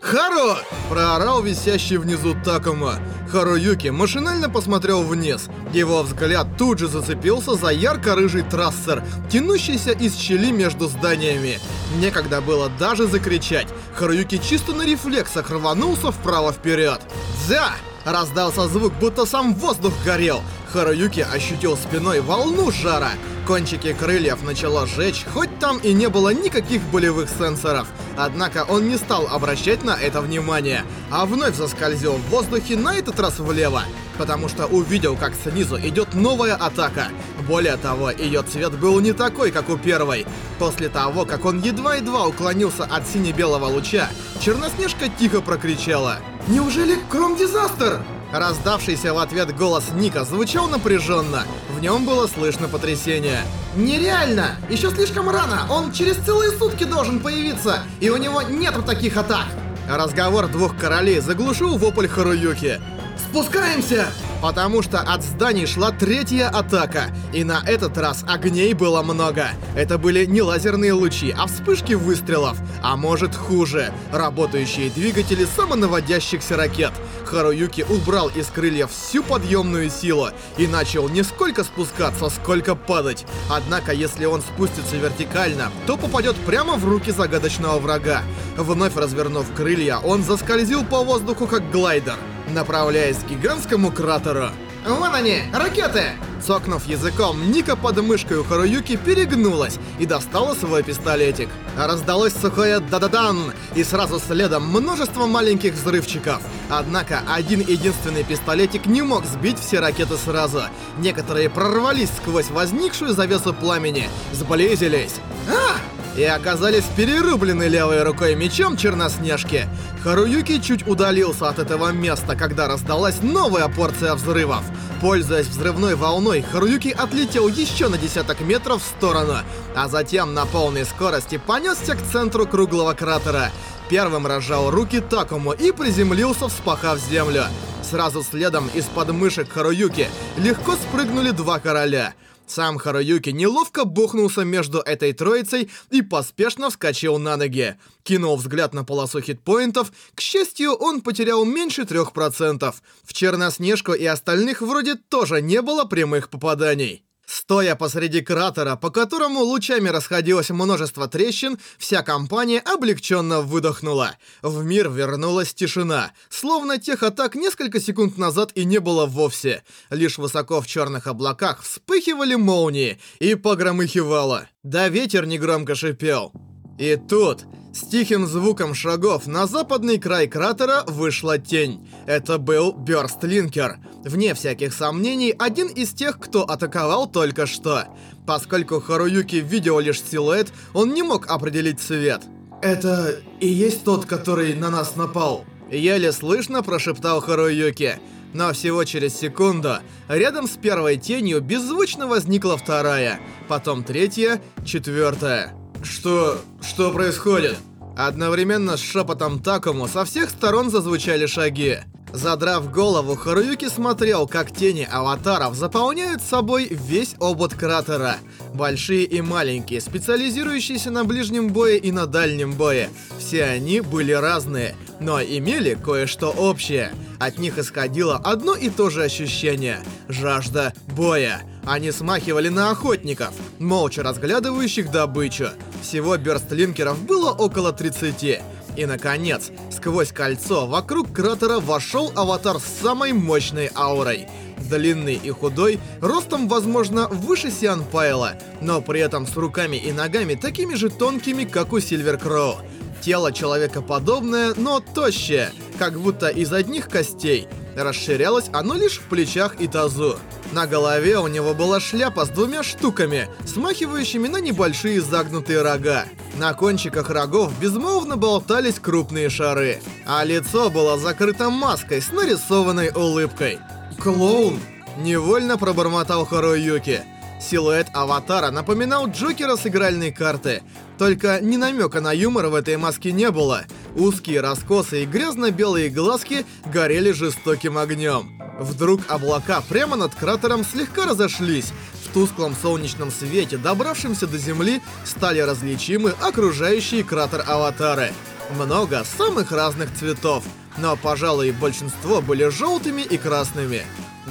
Харо! Проорал висящий внизу Такума. Харуюки машинально посмотрел вниз. Его взгляд тут же зацепился за ярко-рыжий трассер, тянущийся из щели между зданиями. Некогда было даже закричать. Харуюки чисто на рефлексах рванулся вправо-вперед. «Дзя!» Раздался звук, будто сам воздух горел. Харуюки ощутил спиной волну жара. Кончики крыльев начало жечь, хоть там и не было никаких болевых сенсоров. Однако он не стал обращать на это внимание, а вновь заскользил в воздухе на этот раз влево, потому что увидел, как снизу идет новая атака. Более того, ее цвет был не такой, как у первой. После того, как он едва-едва уклонился от сине-белого луча, Черноснежка тихо прокричала «Неужели Кром-дизастер?» Раздавшийся в ответ голос Ника звучал напряженно. В нем было слышно потрясение. «Нереально! Еще слишком рано! Он через целые сутки должен появиться! И у него нету таких атак!» Разговор двух королей заглушил вопль Харуюки. «Спускаемся!» Потому что от зданий шла третья атака, и на этот раз огней было много. Это были не лазерные лучи, а вспышки выстрелов, а может хуже, работающие двигатели самонаводящихся ракет. Харуюки убрал из крыльев всю подъемную силу и начал не сколько спускаться, сколько падать. Однако, если он спустится вертикально, то попадет прямо в руки загадочного врага. Вновь развернув крылья, он заскользил по воздуху как глайдер направляясь к гигантскому кратеру. «Вон они, ракеты!» Цокнув языком, Ника под мышкой у Харуюки перегнулась и достала свой пистолетик. Раздалось сухое «да-да-дан» и сразу следом множество маленьких взрывчиков. Однако один единственный пистолетик не мог сбить все ракеты сразу. Некоторые прорвались сквозь возникшую завесу пламени, сблизились. «А!» И оказались перерублены левой рукой мечом Черноснежки. Харуюки чуть удалился от этого места, когда раздалась новая порция взрывов. Пользуясь взрывной волной, Харуюки отлетел еще на десяток метров в сторону, а затем на полной скорости понесся к центру круглого кратера. Первым разжал руки Такому и приземлился, вспахав землю. Сразу следом из под мышек Харуюки легко спрыгнули два короля — сам Харуюки неловко бухнулся между этой троицей и поспешно вскочил на ноги. Кинул взгляд на полосу хитпоинтов. К счастью, он потерял меньше 3%. В Черноснежку и остальных вроде тоже не было прямых попаданий. Стоя посреди кратера, по которому лучами расходилось множество трещин, вся компания облегченно выдохнула. В мир вернулась тишина, словно тех атак несколько секунд назад и не было вовсе. Лишь высоко в черных облаках вспыхивали молнии и погромыхивало. Да ветер негромко шипел. И тут, с тихим звуком шагов, на западный край кратера вышла тень. Это был Бёрстлинкер. Вне всяких сомнений, один из тех, кто атаковал только что. Поскольку Харуюки видел лишь силуэт, он не мог определить цвет. «Это и есть тот, который на нас напал?» Еле слышно прошептал Харуюки. Но всего через секунду рядом с первой тенью беззвучно возникла вторая, потом третья, четвертая. Что... что происходит? Одновременно с шепотом Такому со всех сторон зазвучали шаги. Задрав голову, Харуюки смотрел, как тени аватаров заполняют собой весь обод кратера. Большие и маленькие, специализирующиеся на ближнем бое и на дальнем бое. Все они были разные, но имели кое-что общее. От них исходило одно и то же ощущение — жажда боя. Они смахивали на охотников, молча разглядывающих добычу. Всего бёрстлинкеров было около 30. И, наконец, сквозь кольцо вокруг кратера вошел аватар с самой мощной аурой. Длинный и худой, ростом, возможно, выше Сиан Пайла, но при этом с руками и ногами такими же тонкими, как у Сильвер Кроу. Тело человекоподобное, но тощее, как будто из одних костей. Расширялось оно лишь в плечах и тазу. На голове у него была шляпа с двумя штуками, смахивающими на небольшие загнутые рога. На кончиках рогов безмолвно болтались крупные шары, а лицо было закрыто маской с нарисованной улыбкой. «Клоун!» — невольно пробормотал Харуюки. Силуэт аватара напоминал Джокера с игральной карты. Только ни намека на юмор в этой маске не было. Узкие раскосы и грязно-белые глазки горели жестоким огнем. Вдруг облака прямо над кратером слегка разошлись. В тусклом солнечном свете, добравшемся до земли, стали различимы окружающие кратер аватары. Много самых разных цветов, но, пожалуй, большинство были желтыми и красными.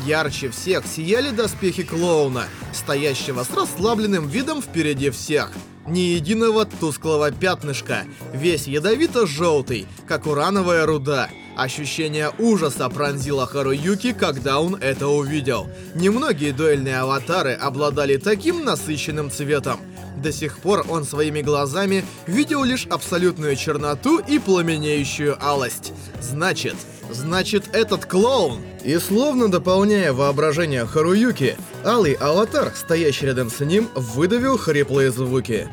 Ярче всех сияли доспехи клоуна, стоящего с расслабленным видом впереди всех. Ни единого тусклого пятнышка, весь ядовито-желтый, как урановая руда. Ощущение ужаса пронзило Харуюки, когда он это увидел. Немногие дуэльные аватары обладали таким насыщенным цветом. До сих пор он своими глазами видел лишь абсолютную черноту и пламенеющую алость. Значит, значит этот клоун. И словно дополняя воображение Харуюки, алый аватар, стоящий рядом с ним, выдавил хриплые звуки.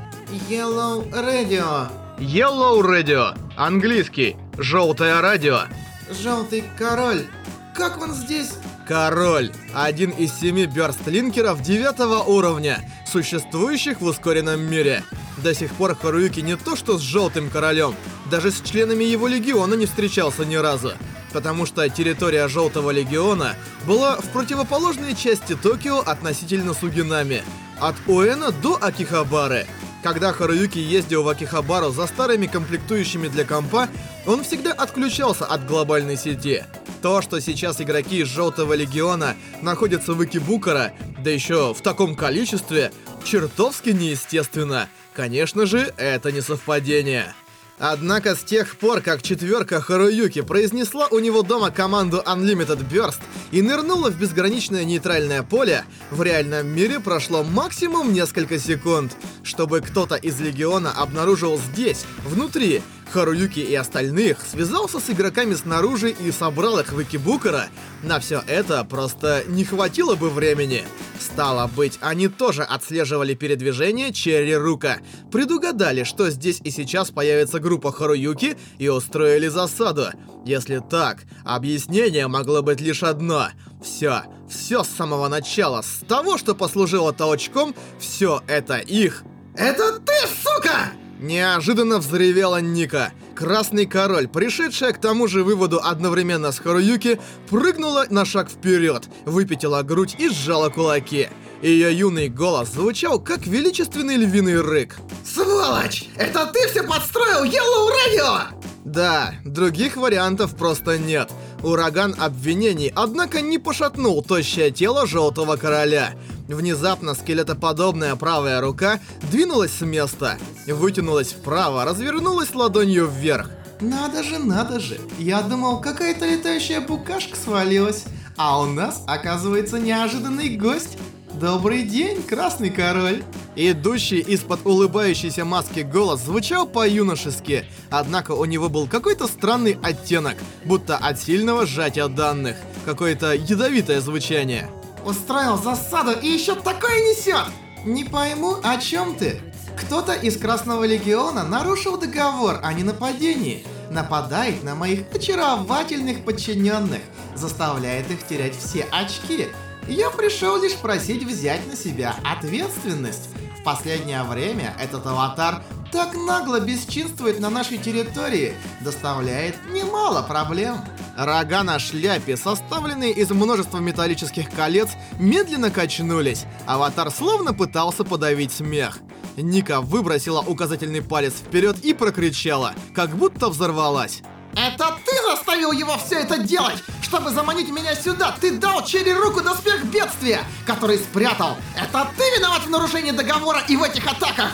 Yellow Radio. Yellow Radio. Английский. Желтое радио. Желтый король. Как он здесь? Король. Один из семи бёрстлинкеров девятого уровня, существующих в ускоренном мире. До сих пор Харуюки не то что с Желтым Королем, даже с членами его легиона не встречался ни разу. Потому что территория Желтого Легиона была в противоположной части Токио относительно Сугинами. От Уэна до Акихабары. Когда Харуюки ездил в Акихабару за старыми комплектующими для компа, он всегда отключался от глобальной сети. То, что сейчас игроки из Желтого Легиона находятся в Икибукара, да еще в таком количестве, чертовски неестественно. Конечно же, это не совпадение. Однако с тех пор, как четверка Харуюки произнесла у него дома команду Unlimited Burst и нырнула в безграничное нейтральное поле, в реальном мире прошло максимум несколько секунд, чтобы кто-то из Легиона обнаружил здесь, внутри, Харуюки и остальных, связался с игроками снаружи и собрал их в Икибукара, на все это просто не хватило бы времени. Стало быть, они тоже отслеживали передвижение Черри Рука, предугадали, что здесь и сейчас появится группа Харуюки и устроили засаду. Если так, объяснение могло быть лишь одно. Все, все с самого начала, с того, что послужило толчком, все это их. Это ты, сука! Неожиданно взревела Ника. Красный король, пришедшая к тому же выводу одновременно с Харуюки, прыгнула на шаг вперед, выпятила грудь и сжала кулаки. Ее юный голос звучал, как величественный львиный рык. Сволочь! Это ты все подстроил, Yellow Radio! Да, других вариантов просто нет. Ураган обвинений, однако, не пошатнул тощее тело Желтого Короля. Внезапно скелетоподобная правая рука двинулась с места, вытянулась вправо, развернулась ладонью вверх. Надо же, надо же. Я думал, какая-то летающая букашка свалилась. А у нас, оказывается, неожиданный гость. Добрый день, Красный Король. Идущий из-под улыбающейся маски голос звучал по-юношески, однако у него был какой-то странный оттенок, будто от сильного сжатия данных, какое-то ядовитое звучание. Устроил засаду и еще такое несет! Не пойму, о чем ты? Кто-то из Красного Легиона нарушил договор о ненападении, нападает на моих очаровательных подчиненных, заставляет их терять все очки. Я пришел лишь просить взять на себя ответственность. В последнее время этот аватар так нагло бесчинствует на нашей территории, доставляет немало проблем. Рога на шляпе, составленные из множества металлических колец, медленно качнулись. Аватар словно пытался подавить смех. Ника выбросила указательный палец вперед и прокричала, как будто взорвалась. Это ты заставил его все это делать, чтобы заманить меня сюда. Ты дал Черри руку доспех бедствия, который спрятал. Это ты виноват в нарушении договора и в этих атаках.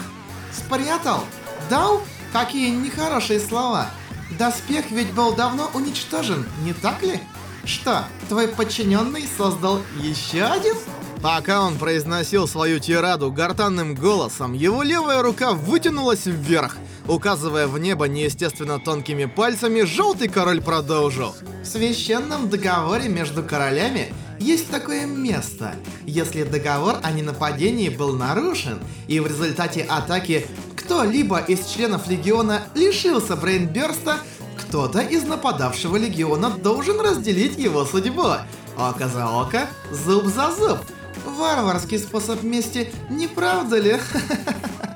Спрятал? Дал? Какие нехорошие слова. Доспех ведь был давно уничтожен, не так ли? Что, твой подчиненный создал еще один? Пока он произносил свою тираду гортанным голосом, его левая рука вытянулась вверх. Указывая в небо неестественно тонкими пальцами, Желтый Король продолжил. В священном договоре между королями есть такое место. Если договор о ненападении был нарушен, и в результате атаки кто-либо из членов Легиона лишился Брейнберста, кто-то из нападавшего Легиона должен разделить его судьбу. Око за око, зуб за зуб. Варварский способ мести, не правда ли?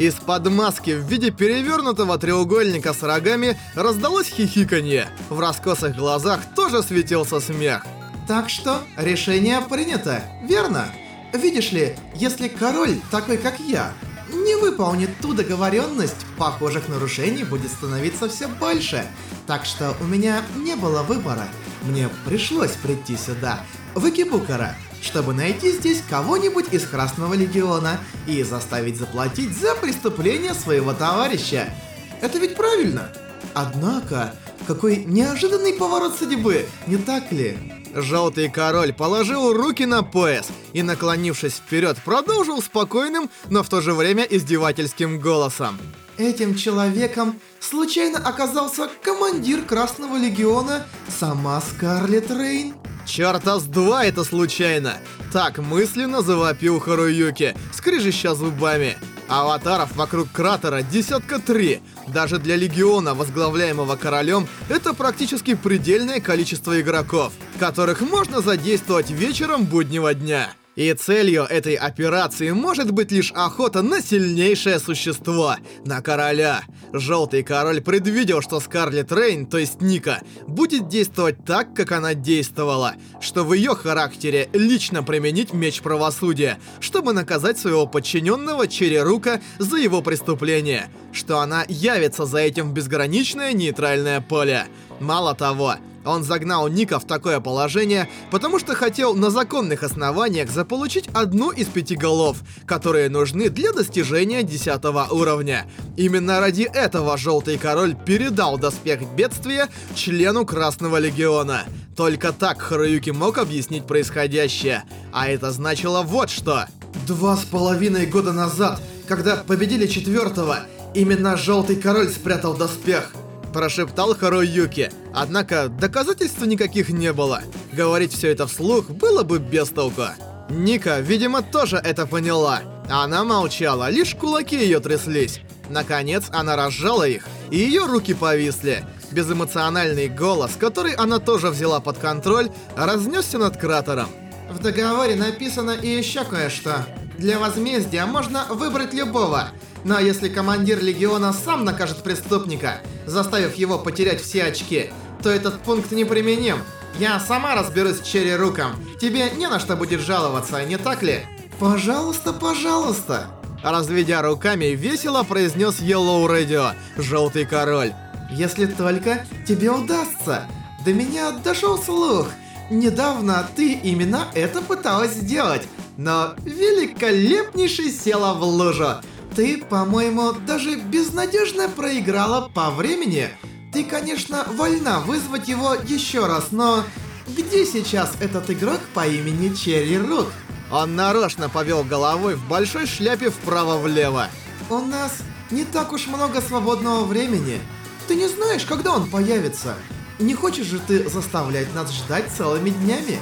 Из-под маски в виде перевернутого треугольника с рогами раздалось хихиканье. В раскосых глазах тоже светился смех. Так что, решение принято, верно? Видишь ли, если король такой, как я, не выполнит ту договоренность, похожих нарушений будет становиться все больше. Так что у меня не было выбора. Мне пришлось прийти сюда, в Икибукара, чтобы найти здесь кого-нибудь из Красного Легиона и заставить заплатить за преступление своего товарища. Это ведь правильно? Однако, какой неожиданный поворот судьбы, не так ли? Желтый король положил руки на пояс и, наклонившись вперед, продолжил спокойным, но в то же время издевательским голосом. Этим человеком случайно оказался командир Красного Легиона, сама Скарлетт Рейн. Чёрта с два это случайно! Так мысленно завопил Харуюки, скрежеща зубами. Аватаров вокруг кратера десятка три. Даже для Легиона, возглавляемого королем, это практически предельное количество игроков, которых можно задействовать вечером буднего дня. И целью этой операции может быть лишь охота на сильнейшее существо, на короля. Желтый король предвидел, что Скарлетт Рейн, то есть Ника, будет действовать так, как она действовала, что в ее характере лично применить меч правосудия, чтобы наказать своего подчиненного Черерука за его преступление, что она явится за этим в безграничное нейтральное поле. Мало того, он загнал Ника в такое положение, потому что хотел на законных основаниях заполучить одну из пяти голов, которые нужны для достижения 10 уровня. Именно ради этого Желтый Король передал доспех бедствия члену Красного Легиона. Только так Харуюки мог объяснить происходящее. А это значило вот что. Два с половиной года назад, когда победили четвертого, именно Желтый Король спрятал доспех. Прошептал Харуюки. Однако доказательств никаких не было. Говорить все это вслух было бы без толку. Ника, видимо, тоже это поняла. Она молчала, лишь кулаки ее тряслись. Наконец, она разжала их, и ее руки повисли. Безэмоциональный голос, который она тоже взяла под контроль, разнесся над кратером. В договоре написано и еще кое-что. Для возмездия можно выбрать любого. Но если командир легиона сам накажет преступника, заставив его потерять все очки, то этот пункт неприменим. Я сама разберусь с Черри Руком. Тебе не на что будет жаловаться, не так ли? Пожалуйста, пожалуйста. Разведя руками, весело произнес Yellow Radio, Желтый Король. Если только тебе удастся. До меня дошел слух. Недавно ты именно это пыталась сделать, но великолепнейше села в лужу. Ты, по-моему, даже безнадежно проиграла по времени. Ты, конечно, вольна вызвать его еще раз, но... Где сейчас этот игрок по имени Черри Рук? Он нарочно повел головой в большой шляпе вправо-влево. У нас не так уж много свободного времени. Ты не знаешь, когда он появится. Не хочешь же ты заставлять нас ждать целыми днями?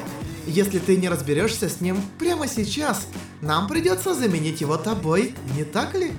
Если ты не разберешься с ним прямо сейчас, нам придется заменить его тобой, не так ли?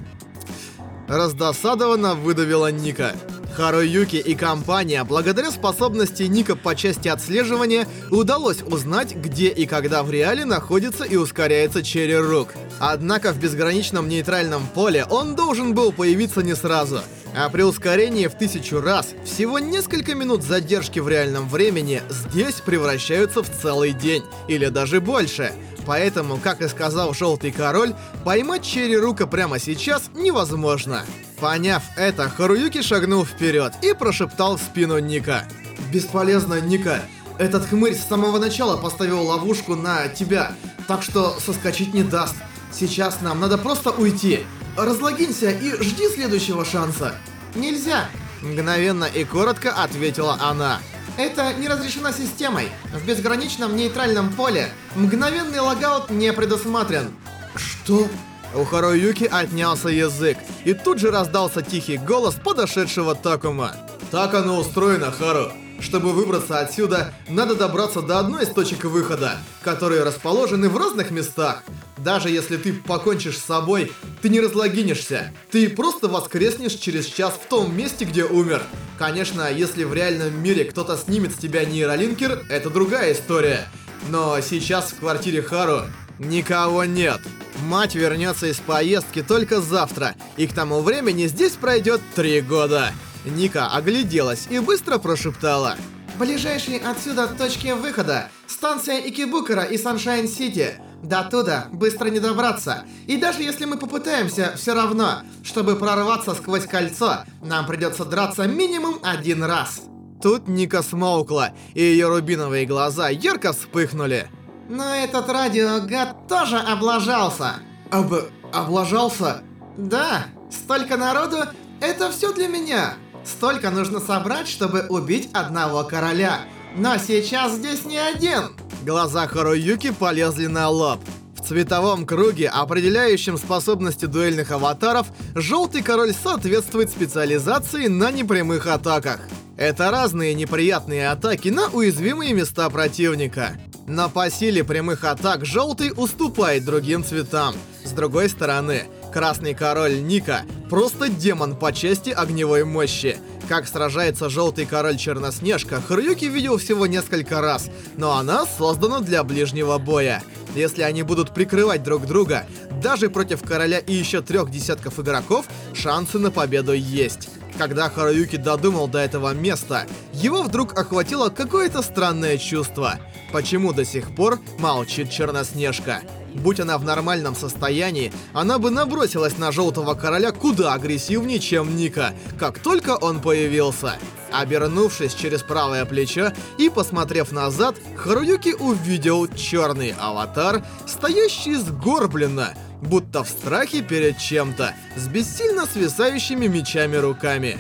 Раздосадованно выдавила Ника. Харуюки и компания, благодаря способности Ника по части отслеживания, удалось узнать, где и когда в реале находится и ускоряется Черри Рук. Однако в безграничном нейтральном поле он должен был появиться не сразу. А при ускорении в тысячу раз, всего несколько минут задержки в реальном времени здесь превращаются в целый день, или даже больше. Поэтому, как и сказал Желтый Король, поймать Черри Рука прямо сейчас невозможно. Поняв это, Харуюки шагнул вперед и прошептал в спину Ника. «Бесполезно, Ника. Этот хмырь с самого начала поставил ловушку на тебя, так что соскочить не даст. Сейчас нам надо просто уйти. Разлогинься и жди следующего шанса». «Нельзя!» Мгновенно и коротко ответила она. Это не разрешено системой. В безграничном нейтральном поле мгновенный логаут не предусмотрен. Что? У Харуюки отнялся язык, и тут же раздался тихий голос подошедшего Такума. Так оно устроено, Хару. Чтобы выбраться отсюда, надо добраться до одной из точек выхода, которые расположены в разных местах. Даже если ты покончишь с собой, ты не разлогинишься. Ты просто воскреснешь через час в том месте, где умер. Конечно, если в реальном мире кто-то снимет с тебя нейролинкер, это другая история. Но сейчас в квартире Хару никого нет. Мать вернется из поездки только завтра, и к тому времени здесь пройдет три года. Ника огляделась и быстро прошептала. Ближайшие отсюда точки выхода – станция Икебукуро и Саншайн-Сити. До туда быстро не добраться. И даже если мы попытаемся, все равно, чтобы прорваться сквозь кольцо, нам придется драться минимум один раз. Тут Ника смолкла, и ее рубиновые глаза ярко вспыхнули. Но этот радиогад тоже облажался. Об... облажался? Да, столько народу, это все для меня. Столько нужно собрать, чтобы убить одного короля. Но сейчас здесь не один. Глаза Харуюки полезли на лоб. В цветовом круге, определяющем способности дуэльных аватаров, желтый король соответствует специализации на непрямых атаках. Это разные неприятные атаки на уязвимые места противника. Но по силе прямых атак желтый уступает другим цветам. С другой стороны, красный король Ника просто демон по части огневой мощи. Как сражается желтый король Черноснежка, Харуюки видел всего несколько раз, но она создана для ближнего боя. Если они будут прикрывать друг друга, даже против короля и еще трех десятков игроков, шансы на победу есть. Когда Харуюки додумал до этого места, его вдруг охватило какое-то странное чувство. Почему до сих пор молчит Черноснежка? Будь она в нормальном состоянии, она бы набросилась на Желтого Короля куда агрессивнее, чем Ника, как только он появился. Обернувшись через правое плечо и посмотрев назад, Харуюки увидел черный аватар, стоящий сгорбленно, будто в страхе перед чем-то, с бессильно свисающими мечами руками.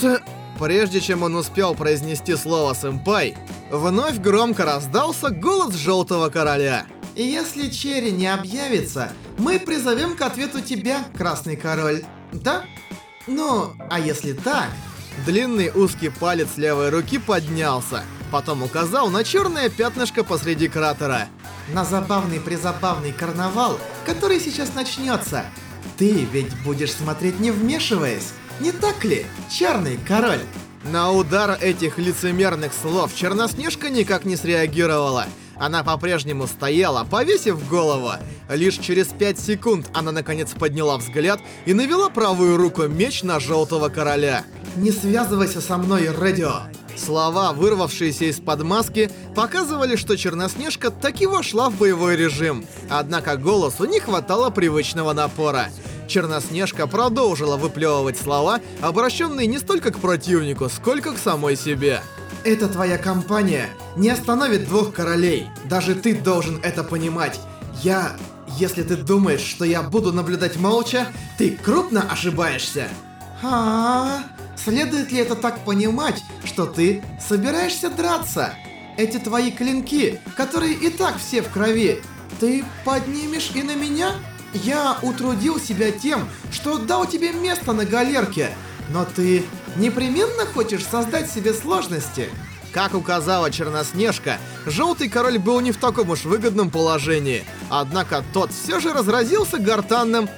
С... Прежде чем он успел произнести слово «сэмпай», вновь громко раздался голос Желтого Короля. И если Черри не объявится, мы призовем к ответу тебя, Красный Король. Да? Ну, а если так... Длинный узкий палец левой руки поднялся, потом указал на черное пятнышко посреди кратера. На забавный-призабавный карнавал, который сейчас начнется. Ты ведь будешь смотреть не вмешиваясь, не так ли, Черный Король? На удар этих лицемерных слов Черноснежка никак не среагировала. Она по-прежнему стояла, повесив голову. Лишь через 5 секунд она наконец подняла взгляд и навела правую руку меч на Желтого Короля. «Не связывайся со мной, Радио!» Слова, вырвавшиеся из-под маски, показывали, что Черноснежка таки вошла в боевой режим. Однако голосу не хватало привычного напора. Черноснежка продолжила выплевывать слова, обращенные не столько к противнику, сколько к самой себе. «Эта твоя компания не остановит двух королей. Даже ты должен это понимать. Я... Если ты думаешь, что я буду наблюдать молча, ты крупно ошибаешься». А, следует ли это так понимать, что ты собираешься драться? Эти твои клинки, которые и так все в крови, ты поднимешь и на меня? Я утрудил себя тем, что дал тебе место на галерке, но ты непременно хочешь создать себе сложности. Как указала Черноснежка, Желтый Король был не в таком уж выгодном положении. Однако тот все же разразился гортанным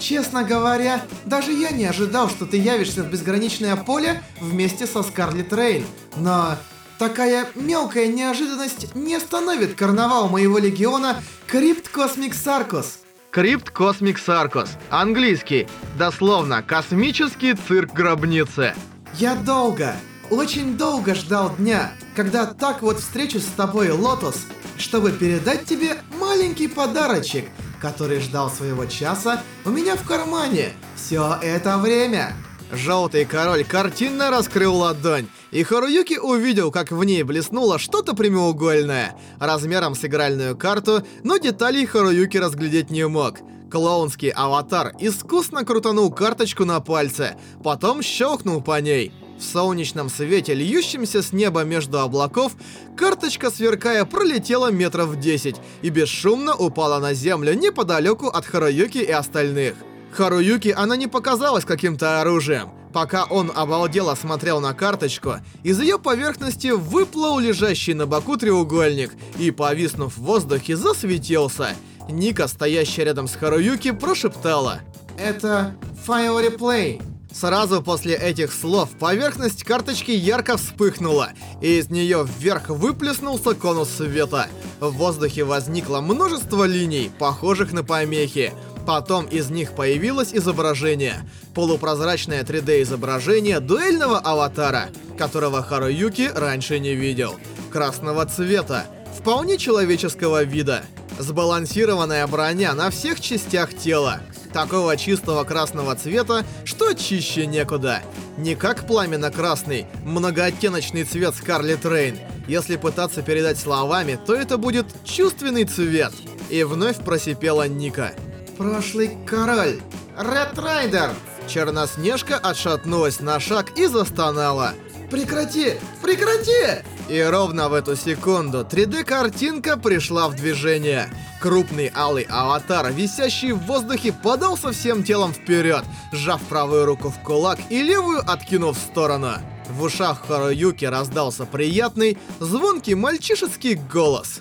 Честно говоря, даже я не ожидал, что ты явишься в безграничное поле вместе со Скарлетт Рейн. Но такая мелкая неожиданность не остановит карнавал моего легиона Crypt Cosmic Circus. Crypt Cosmic Circus. Английский. Дословно, космический цирк гробницы. Я долго, очень долго ждал дня, когда так вот встречусь с тобой, Лотос, чтобы передать тебе маленький подарочек, который ждал своего часа у меня в кармане все это время. Желтый король картинно раскрыл ладонь, и Харуюки увидел, как в ней блеснуло что-то прямоугольное, размером с игральную карту, но деталей Харуюки разглядеть не мог. Клоунский аватар искусно крутанул карточку на пальце, потом щелкнул по ней. В солнечном свете, льющемся с неба между облаков, карточка, сверкая, пролетела метров 10 и бесшумно упала на землю неподалеку от Харуюки и остальных. Харуюки она не показалась каким-то оружием. Пока он обалдело смотрел на карточку, из ее поверхности выплыл лежащий на боку треугольник и, повиснув в воздухе, засветился. Ника, стоящая рядом с Харуюки, прошептала. «Это Fire Replay». Сразу после этих слов поверхность карточки ярко вспыхнула, и из нее вверх выплеснулся конус света. В воздухе возникло множество линий, похожих на помехи. Потом из них появилось изображение. Полупрозрачное 3D-изображение дуэльного аватара, которого Харуюки раньше не видел. Красного цвета, вполне человеческого вида. Сбалансированная броня на всех частях тела. Такого чистого красного цвета, что чище некуда. Не как пламенно-красный, многооттеночный цвет Скарлет Рейн. Если пытаться передать словами, то это будет чувственный цвет. И вновь просипела Ника. Прошлый король. Ред Райдер. Черноснежка отшатнулась на шаг и застонала. Прекрати! Прекрати! И ровно в эту секунду 3D-картинка пришла в движение. Крупный алый аватар, висящий в воздухе, подался всем телом вперед, сжав правую руку в кулак и левую откинув в сторону. В ушах Харуюки раздался приятный, звонкий мальчишеский голос.